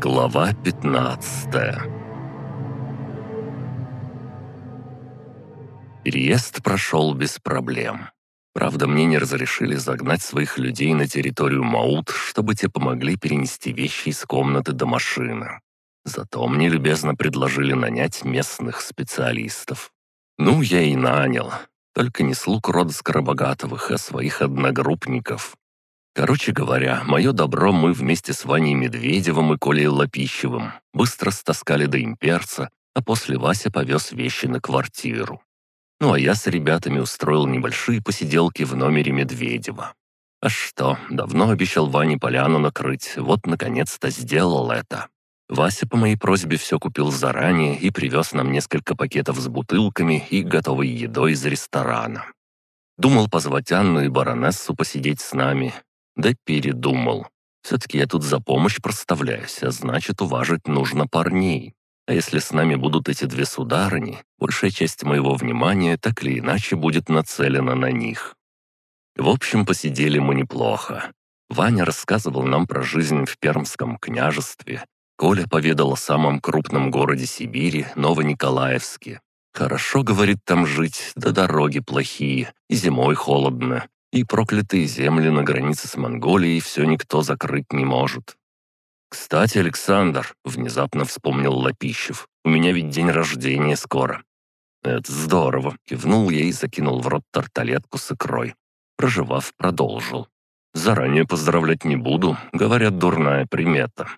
Глава 15 Переезд прошел без проблем. Правда, мне не разрешили загнать своих людей на территорию Маут, чтобы те помогли перенести вещи из комнаты до машины. Зато мне любезно предложили нанять местных специалистов. Ну, я и нанял. Только не слуг рода Скоробогатовых, а своих одногруппников. Короче говоря, мое добро мы вместе с Ваней Медведевым и Колей Лопищевым быстро стаскали до имперца, а после Вася повез вещи на квартиру. Ну а я с ребятами устроил небольшие посиделки в номере Медведева. А что, давно обещал Ване поляну накрыть, вот наконец-то сделал это. Вася по моей просьбе все купил заранее и привез нам несколько пакетов с бутылками и готовой едой из ресторана. Думал позвать Анну и баронессу посидеть с нами, да передумал. Все-таки я тут за помощь проставляюсь, а значит, уважить нужно парней. А если с нами будут эти две сударыни, большая часть моего внимания так или иначе будет нацелена на них. В общем, посидели мы неплохо. Ваня рассказывал нам про жизнь в Пермском княжестве. Коля поведал о самом крупном городе Сибири, Новониколаевске. Хорошо, говорит, там жить, да дороги плохие, и зимой холодно, и проклятые земли на границе с Монголией все никто закрыть не может. «Кстати, Александр», — внезапно вспомнил Лопищев, «у меня ведь день рождения скоро». «Это здорово», — кивнул я и закинул в рот тарталетку с икрой. Проживав, продолжил. «Заранее поздравлять не буду, говорят, дурная примета».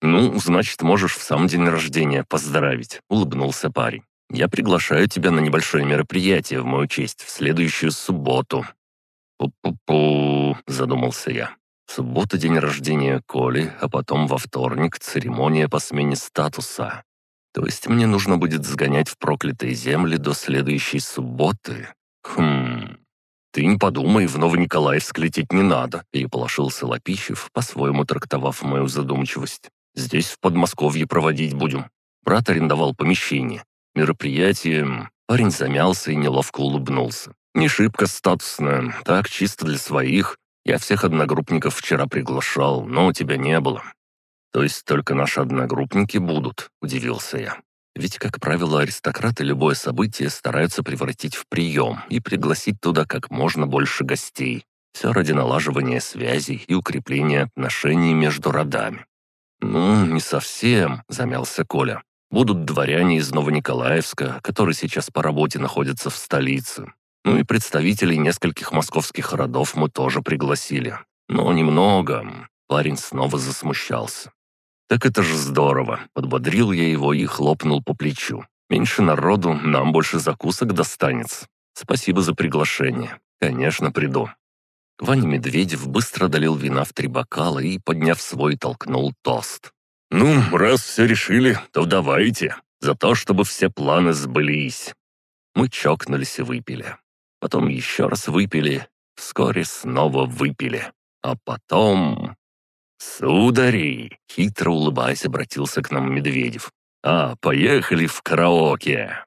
«Ну, значит, можешь в сам день рождения поздравить», — улыбнулся парень. «Я приглашаю тебя на небольшое мероприятие в мою честь в следующую субботу. «Пу-пу-пу», — задумался я. «Суббота — день рождения Коли, а потом во вторник — церемония по смене статуса. То есть мне нужно будет сгонять в проклятые земли до следующей субботы? Хм... Ты не подумай, в Новониколаевск лететь не надо», — переполошился Лопищев, по-своему трактовав мою задумчивость. «Здесь в Подмосковье проводить будем. Брат арендовал помещение. Мероприятие...» Парень замялся и неловко улыбнулся. Не шибко статусная, так чисто для своих. Я всех одногруппников вчера приглашал, но у тебя не было». «То есть только наши одногруппники будут?» – удивился я. Ведь, как правило, аристократы любое событие стараются превратить в прием и пригласить туда как можно больше гостей. Все ради налаживания связей и укрепления отношений между родами. «Ну, не совсем», — замялся Коля. «Будут дворяне из Новониколаевска, которые сейчас по работе находятся в столице. Ну и представителей нескольких московских родов мы тоже пригласили. Но немного. Парень снова засмущался. «Так это же здорово!» — подбодрил я его и хлопнул по плечу. «Меньше народу, нам больше закусок достанется. Спасибо за приглашение. Конечно, приду». Ваня Медведев быстро долил вина в три бокала и, подняв свой, толкнул тост. «Ну, раз все решили, то давайте. За то, чтобы все планы сбылись». Мы чокнулись и выпили. Потом еще раз выпили, вскоре снова выпили. А потом... «Судари!» — хитро улыбаясь, обратился к нам Медведев. «А, поехали в караоке!»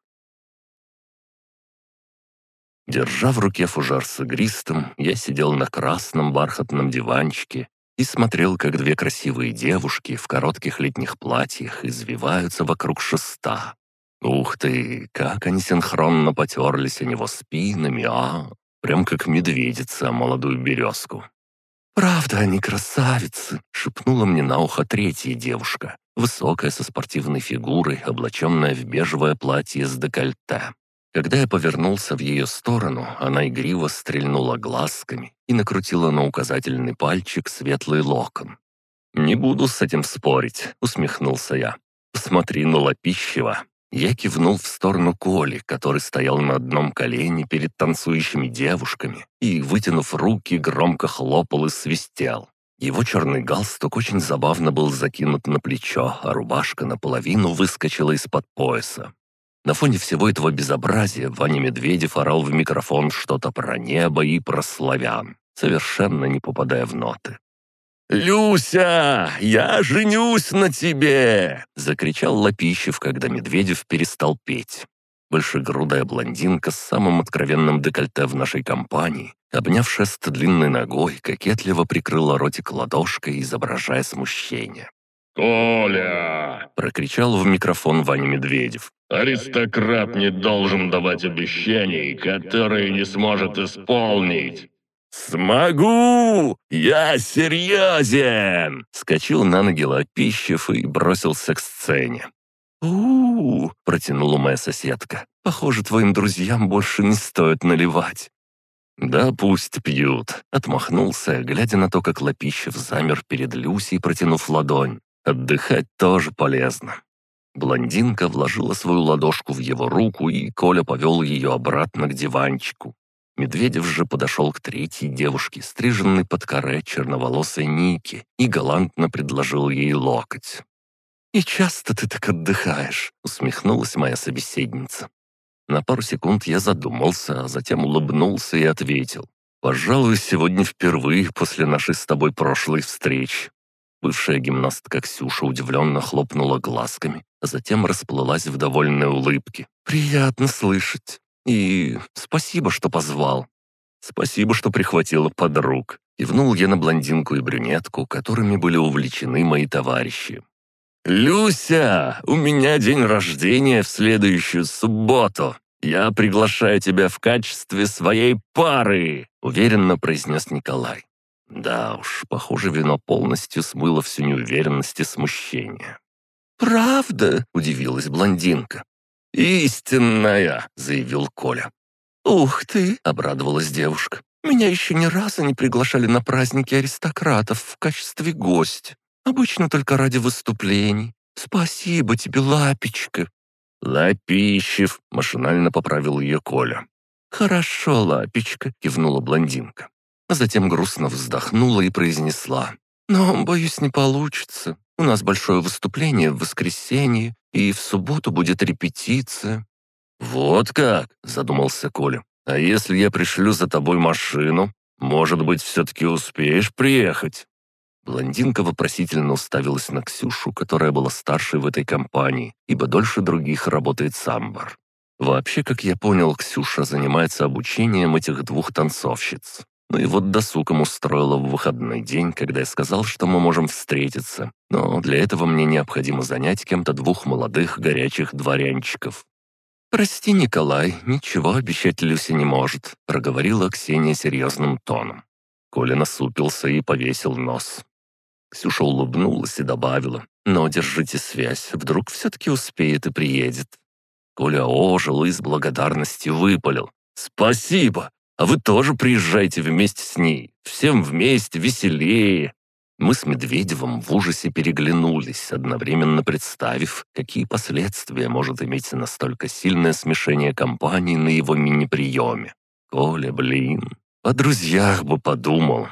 Держа в руке фужер с игристым, я сидел на красном бархатном диванчике и смотрел, как две красивые девушки в коротких летних платьях извиваются вокруг шеста. Ух ты, как они синхронно потерлись о него спинами, а! Прям как медведица молодую березку. «Правда, они красавицы!» — шепнула мне на ухо третья девушка, высокая, со спортивной фигурой, облаченная в бежевое платье с декольте. Когда я повернулся в ее сторону, она игриво стрельнула глазками и накрутила на указательный пальчик светлый локон. «Не буду с этим спорить», — усмехнулся я. «Посмотри на Лопищева. Я кивнул в сторону Коли, который стоял на одном колене перед танцующими девушками и, вытянув руки, громко хлопал и свистел. Его черный галстук очень забавно был закинут на плечо, а рубашка наполовину выскочила из-под пояса. На фоне всего этого безобразия Ваня Медведев орал в микрофон что-то про небо и про славян, совершенно не попадая в ноты. «Люся, я женюсь на тебе!» — закричал Лопищев, когда Медведев перестал петь. Большегрудая блондинка с самым откровенным декольте в нашей компании, обняв шест длинной ногой, кокетливо прикрыла ротик ладошкой, изображая смущение. «Коля!» — прокричал в микрофон Ваня Медведев. «Аристократ не должен давать обещаний, которые не сможет исполнить!» «Смогу! Я серьезен!» Скочил на ноги Лапищев и бросился к сцене. у, -у, -у протянула моя соседка. «Похоже, твоим друзьям больше не стоит наливать». «Да пусть пьют», — отмахнулся, глядя на то, как Лапищев замер перед Люсей, протянув ладонь. «Отдыхать тоже полезно». Блондинка вложила свою ладошку в его руку, и Коля повел ее обратно к диванчику. Медведев же подошел к третьей девушке, стриженной под коре черноволосой Ники, и галантно предложил ей локоть. «И часто ты так отдыхаешь?» — усмехнулась моя собеседница. На пару секунд я задумался, а затем улыбнулся и ответил. «Пожалуй, сегодня впервые после нашей с тобой прошлой встречи». Бывшая гимнастка Ксюша удивленно хлопнула глазками, а затем расплылась в довольной улыбке. «Приятно слышать. И спасибо, что позвал. Спасибо, что прихватила подруг. Кивнул я на блондинку и брюнетку, которыми были увлечены мои товарищи. «Люся, у меня день рождения в следующую субботу. Я приглашаю тебя в качестве своей пары», — уверенно произнес Николай. Да уж, похоже, вино полностью смыло всю неуверенность и смущение. «Правда?» — удивилась блондинка. «Истинная!» — заявил Коля. «Ух ты!» — обрадовалась девушка. «Меня еще ни разу не приглашали на праздники аристократов в качестве гостя. Обычно только ради выступлений. Спасибо тебе, Лапечка!» «Лапищев!» — машинально поправил ее Коля. «Хорошо, Лапечка!» — кивнула блондинка. А затем грустно вздохнула и произнесла. «Но, боюсь, не получится. У нас большое выступление в воскресенье, и в субботу будет репетиция». «Вот как?» — задумался Коля. «А если я пришлю за тобой машину? Может быть, все-таки успеешь приехать?» Блондинка вопросительно уставилась на Ксюшу, которая была старшей в этой компании, ибо дольше других работает самбар. Вообще, как я понял, Ксюша занимается обучением этих двух танцовщиц. Ну и вот досугом устроила в выходной день, когда я сказал, что мы можем встретиться. Но для этого мне необходимо занять кем-то двух молодых горячих дворянчиков. «Прости, Николай, ничего обещать Люсе не может», — проговорила Ксения серьезным тоном. Коля насупился и повесил нос. Ксюша улыбнулась и добавила, «Но держите связь, вдруг все-таки успеет и приедет». Коля ожил и с благодарностью выпалил. «Спасибо! А вы тоже приезжайте вместе с ней. Всем вместе, веселее». Мы с Медведевым в ужасе переглянулись, одновременно представив, какие последствия может иметь настолько сильное смешение компаний на его мини-приеме. Коля, блин, о друзьях бы подумал.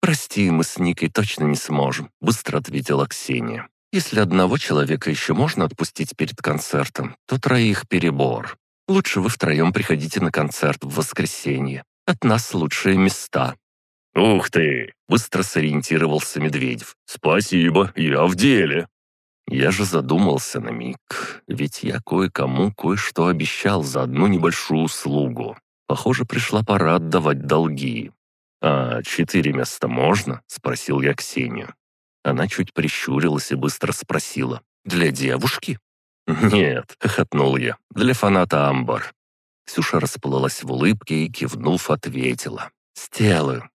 «Прости, мы с Никой точно не сможем», — быстро ответила Ксения. «Если одного человека еще можно отпустить перед концертом, то троих перебор. Лучше вы втроем приходите на концерт в воскресенье. От нас лучшие места». «Ух ты!» — быстро сориентировался Медведев. «Спасибо, я в деле». Я же задумался на миг, ведь я кое-кому кое-что обещал за одну небольшую услугу. Похоже, пришла пора отдавать долги. «А четыре места можно?» — спросил я Ксению. Она чуть прищурилась и быстро спросила. «Для девушки?» «Нет», — хохотнул я, — «для фаната Амбар». Ксюша расплылась в улыбке и, кивнув, ответила. «Сделаю».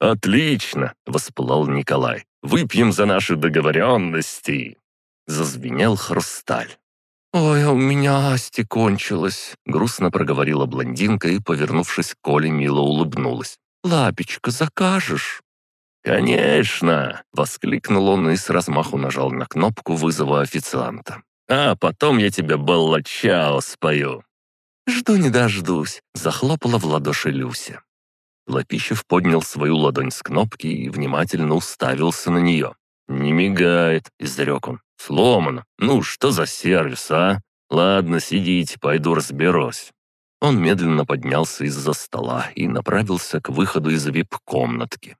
«Отлично!» — воспылал Николай. «Выпьем за наши договоренности!» Зазвенел хрусталь. «Ой, а у меня асти кончилась», — грустно проговорила блондинка и, повернувшись к Коле, мило улыбнулась. «Лапечка, закажешь?» «Конечно!» — воскликнул он и с размаху нажал на кнопку вызова официанта. А потом я тебе баллачао спою». «Жду не дождусь», — захлопала в ладоши Люся. Лапищев поднял свою ладонь с кнопки и внимательно уставился на нее. «Не мигает», — изрек он. «Сломано. Ну, что за сервис, а? Ладно, сидите, пойду разберусь». Он медленно поднялся из-за стола и направился к выходу из вип-комнатки.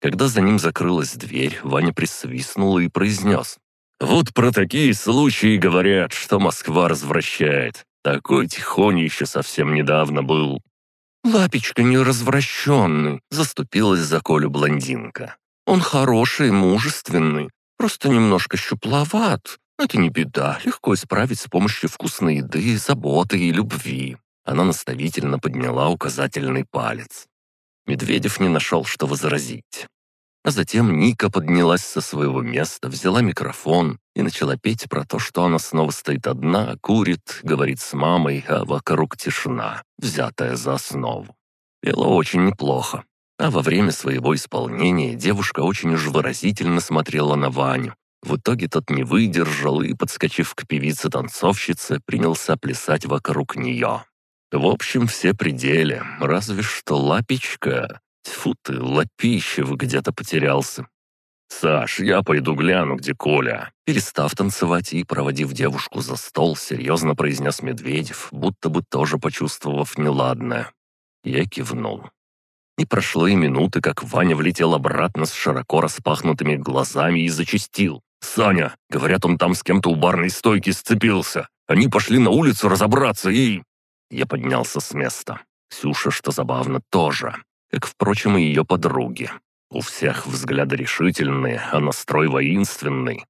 Когда за ним закрылась дверь, Ваня присвистнул и произнес. Вот про такие случаи говорят, что Москва развращает. Такой тихоня еще совсем недавно был». «Лапечка не развращенный», — заступилась за Колю блондинка. «Он хороший, мужественный. Просто немножко щупловат. Это не беда, легко исправить с помощью вкусной еды, заботы и любви». Она наставительно подняла указательный палец. Медведев не нашел, что возразить. А затем Ника поднялась со своего места, взяла микрофон и начала петь про то, что она снова стоит одна, курит, говорит с мамой, а вокруг тишина, взятая за основу. Пела очень неплохо. А во время своего исполнения девушка очень уж выразительно смотрела на Ваню. В итоге тот не выдержал и, подскочив к певице-танцовщице, принялся плясать вокруг нее. В общем, все пределы, разве что лапечка Тьфу ты, Лапищев где-то потерялся. «Саш, я пойду гляну, где Коля». Перестав танцевать и проводив девушку за стол, серьезно произнес Медведев, будто бы тоже почувствовав неладное. Я кивнул. Не прошло и минуты, как Ваня влетел обратно с широко распахнутыми глазами и зачастил. «Саня, говорят, он там с кем-то у барной стойки сцепился. Они пошли на улицу разобраться и...» Я поднялся с места. Ксюша, что забавно, тоже как, впрочем, и ее подруги. У всех взгляды решительные, а настрой воинственный.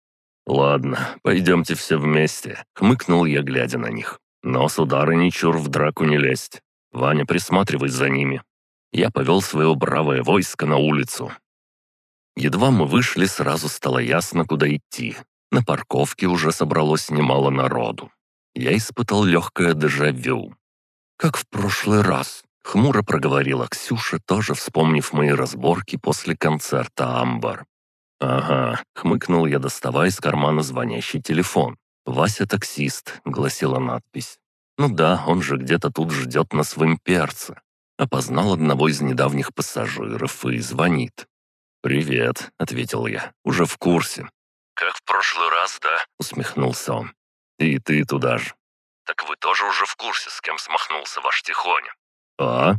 «Ладно, пойдемте все вместе», — хмыкнул я, глядя на них. «Но с ударами чур в драку не лезть. Ваня, присматривай за ними». Я повел свое бравое войско на улицу. Едва мы вышли, сразу стало ясно, куда идти. На парковке уже собралось немало народу. Я испытал легкое дежавю. Как в прошлый раз. Хмуро проговорила Ксюша, тоже вспомнив мои разборки после концерта «Амбар». «Ага», — хмыкнул я, доставая из кармана звонящий телефон. «Вася таксист», — гласила надпись. «Ну да, он же где-то тут ждет на своем перце». Опознал одного из недавних пассажиров и звонит. «Привет», — ответил я, — «уже в курсе». «Как в прошлый раз, да?» — усмехнулся он. «И ты туда же». «Так вы тоже уже в курсе, с кем смахнулся ваш Тихоня?» «А?»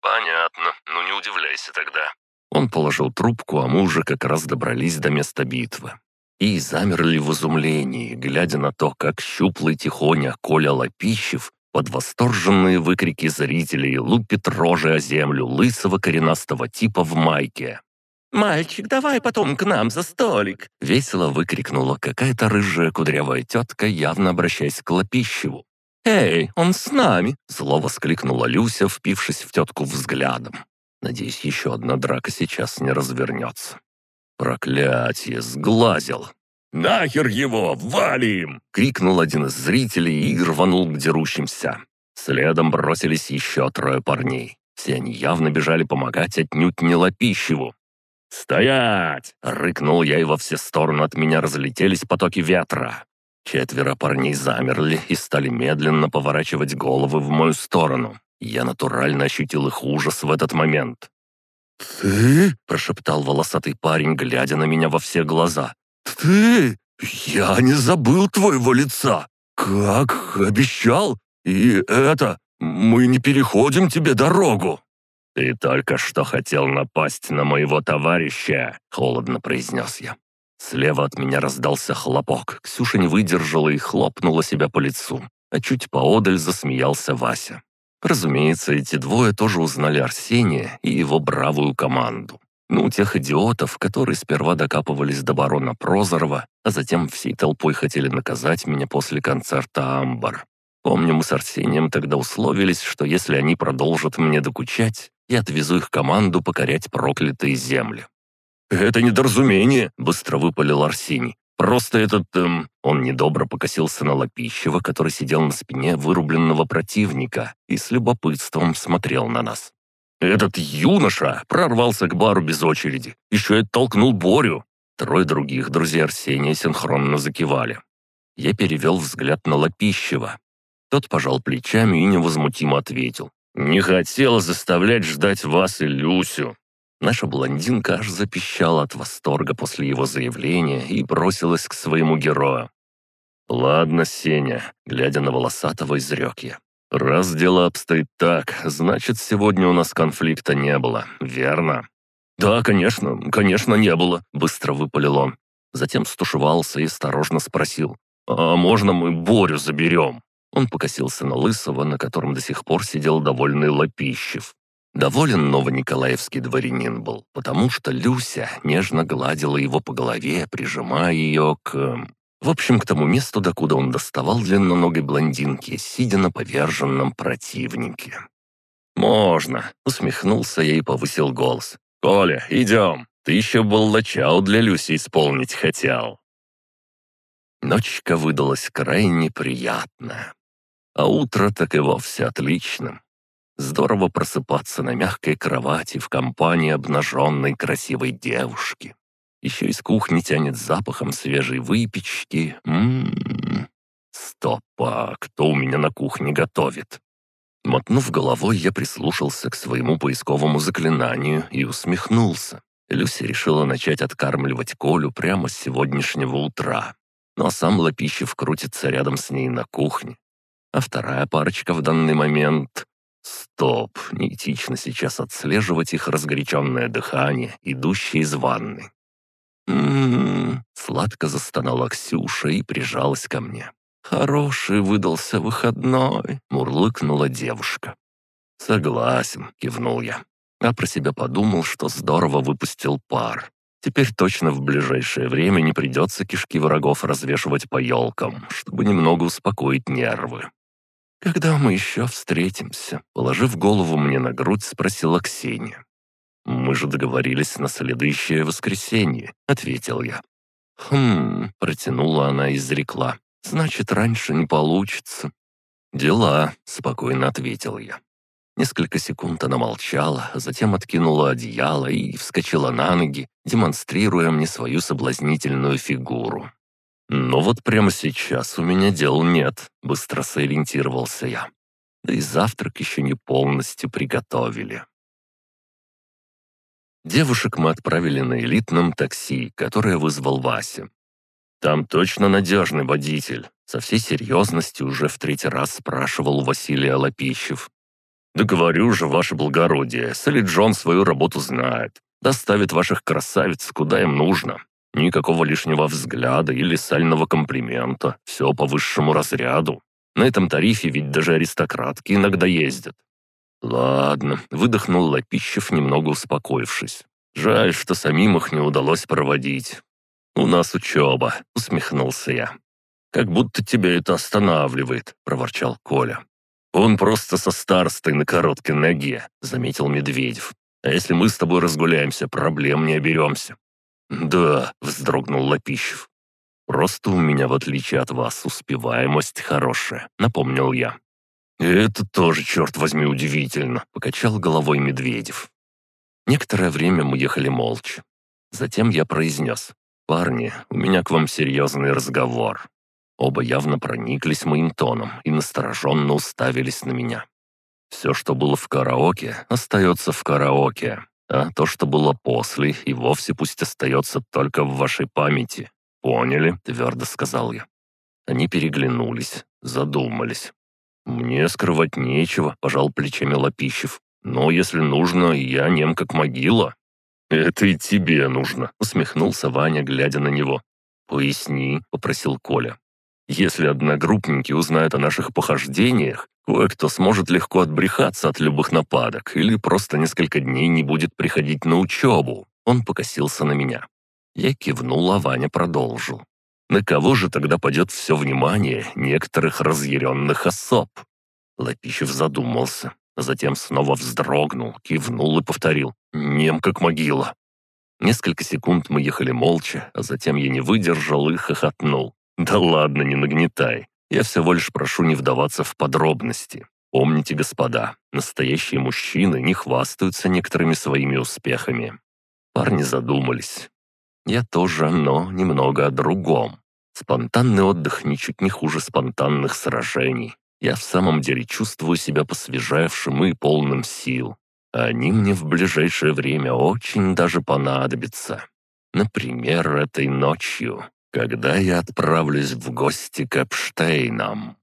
«Понятно. Ну не удивляйся тогда». Он положил трубку, а мы уже как раз добрались до места битвы. И замерли в изумлении, глядя на то, как щуплый тихоня Коля Лопищев под восторженные выкрики зрителей лупит рожи о землю лысого коренастого типа в майке. «Мальчик, давай потом к нам за столик!» — весело выкрикнула какая-то рыжая кудрявая тетка, явно обращаясь к Лопищеву. «Эй, он с нами!» — зло воскликнула Люся, впившись в тетку взглядом. Надеюсь, еще одна драка сейчас не развернется. Проклятие, сглазил. «Нахер его, валим!» — крикнул один из зрителей и рванул к дерущимся. Следом бросились еще трое парней. Все они явно бежали помогать отнюдь не Лопищеву. «Стоять!» — рыкнул я, и во все стороны от меня разлетелись потоки ветра. Четверо парней замерли и стали медленно поворачивать головы в мою сторону. Я натурально ощутил их ужас в этот момент. «Ты?» – прошептал волосатый парень, глядя на меня во все глаза. «Ты? Я не забыл твоего лица! Как обещал! И это, мы не переходим тебе дорогу!» «Ты только что хотел напасть на моего товарища», — холодно произнес я. Слева от меня раздался хлопок. Ксюша не выдержала и хлопнула себя по лицу. А чуть поодаль засмеялся Вася. Разумеется, эти двое тоже узнали Арсения и его бравую команду. Ну, тех идиотов, которые сперва докапывались до барона Прозорова, а затем всей толпой хотели наказать меня после концерта «Амбар». Помню, мы с Арсением тогда условились, что если они продолжат мне докучать, я отвезу их команду покорять проклятые земли. «Это недоразумение», — быстро выпалил Арсений. «Просто этот, эм...» Он недобро покосился на Лопищева, который сидел на спине вырубленного противника и с любопытством смотрел на нас. «Этот юноша прорвался к бару без очереди, еще и толкнул Борю». Трое других друзей Арсения синхронно закивали. Я перевел взгляд на Лопищева. Тот пожал плечами и невозмутимо ответил. «Не хотел заставлять ждать вас и Люсю. Наша блондинка аж запищала от восторга после его заявления и бросилась к своему герою. «Ладно, Сеня», — глядя на волосатого, изрек я. «Раз дело обстоит так, значит, сегодня у нас конфликта не было, верно?» «Да, конечно, конечно, не было», — быстро выпалил он. Затем стушевался и осторожно спросил. «А можно мы Борю заберем?» Он покосился на Лысого, на котором до сих пор сидел довольный Лопищев. Доволен новониколаевский дворянин был, потому что Люся нежно гладила его по голове, прижимая ее к... В общем, к тому месту, докуда он доставал длинноногой блондинки, сидя на поверженном противнике. «Можно!» — усмехнулся я и повысил голос. «Коля, идем! Ты еще баллачау для Люси исполнить хотел!» Ночка выдалась крайне приятная. А утро так и вовсе отличным. Здорово просыпаться на мягкой кровати в компании обнаженной красивой девушки. Еще из кухни тянет запахом свежей выпечки. Ммм. Стопа, кто у меня на кухне готовит? Мотнув головой, я прислушался к своему поисковому заклинанию и усмехнулся. Люся решила начать откармливать Колю прямо с сегодняшнего утра. Ну а сам Лопищев крутится рядом с ней на кухне. А вторая парочка в данный момент... Стоп, неэтично сейчас отслеживать их разгоряченное дыхание, идущее из ванны. «М-м-м», сладко застонала Ксюша и прижалась ко мне. «Хороший выдался выходной», — мурлыкнула девушка. «Согласен», — кивнул я. А про себя подумал, что здорово выпустил пар. Теперь точно в ближайшее время не придется кишки врагов развешивать по елкам, чтобы немного успокоить нервы. «Когда мы еще встретимся?» Положив голову мне на грудь, спросила Ксения. «Мы же договорились на следующее воскресенье», — ответил я. «Хм...» — протянула она и изрекла. Значит, раньше не получится». «Дела», — спокойно ответил я. Несколько секунд она молчала, а затем откинула одеяло и вскочила на ноги, демонстрируя мне свою соблазнительную фигуру. «Но вот прямо сейчас у меня дел нет», — быстро сориентировался я. Да и завтрак еще не полностью приготовили. Девушек мы отправили на элитном такси, которое вызвал Вася. «Там точно надежный водитель», — со всей серьезностью уже в третий раз спрашивал у Василия Лопищев. «Да говорю же, ваше благородие, Салли Джон свою работу знает. Доставит ваших красавиц куда им нужно. Никакого лишнего взгляда или сального комплимента. Все по высшему разряду. На этом тарифе ведь даже аристократки иногда ездят». «Ладно», — выдохнул Лопищев, немного успокоившись. «Жаль, что самим их не удалось проводить. «У нас учеба», — усмехнулся я. «Как будто тебя это останавливает», — проворчал Коля. «Он просто со старостой на короткой ноге», — заметил Медведев. «А если мы с тобой разгуляемся, проблем не оберемся». «Да», — вздрогнул Лопищев. «Просто у меня, в отличие от вас, успеваемость хорошая», — напомнил я. «Это тоже, черт возьми, удивительно», — покачал головой Медведев. Некоторое время мы ехали молча. Затем я произнес. «Парни, у меня к вам серьезный разговор». Оба явно прониклись моим тоном и настороженно уставились на меня. Все, что было в караоке, остается в караоке, а то, что было после, и вовсе пусть остается только в вашей памяти. «Поняли?» — твердо сказал я. Они переглянулись, задумались. «Мне скрывать нечего», — пожал плечами Лопищев. «Но если нужно, я нем как могила». «Это и тебе нужно», — усмехнулся Ваня, глядя на него. «Поясни», — попросил Коля. «Если одногруппники узнают о наших похождениях, кое-кто сможет легко отбрехаться от любых нападок или просто несколько дней не будет приходить на учебу». Он покосился на меня. Я кивнул, а Ваня продолжил. «На кого же тогда пойдет все внимание некоторых разъяренных особ?» Лопищев задумался. Затем снова вздрогнул, кивнул и повторил «Нем как могила». Несколько секунд мы ехали молча, а затем я не выдержал и хохотнул. «Да ладно, не нагнетай. Я всего лишь прошу не вдаваться в подробности. Помните, господа, настоящие мужчины не хвастаются некоторыми своими успехами». Парни задумались. Я тоже, но немного о другом. Спонтанный отдых ничуть не хуже спонтанных сражений. Я в самом деле чувствую себя посвежевшим и полным сил. Они мне в ближайшее время очень даже понадобятся. Например, этой ночью, когда я отправлюсь в гости к Эпштейнам.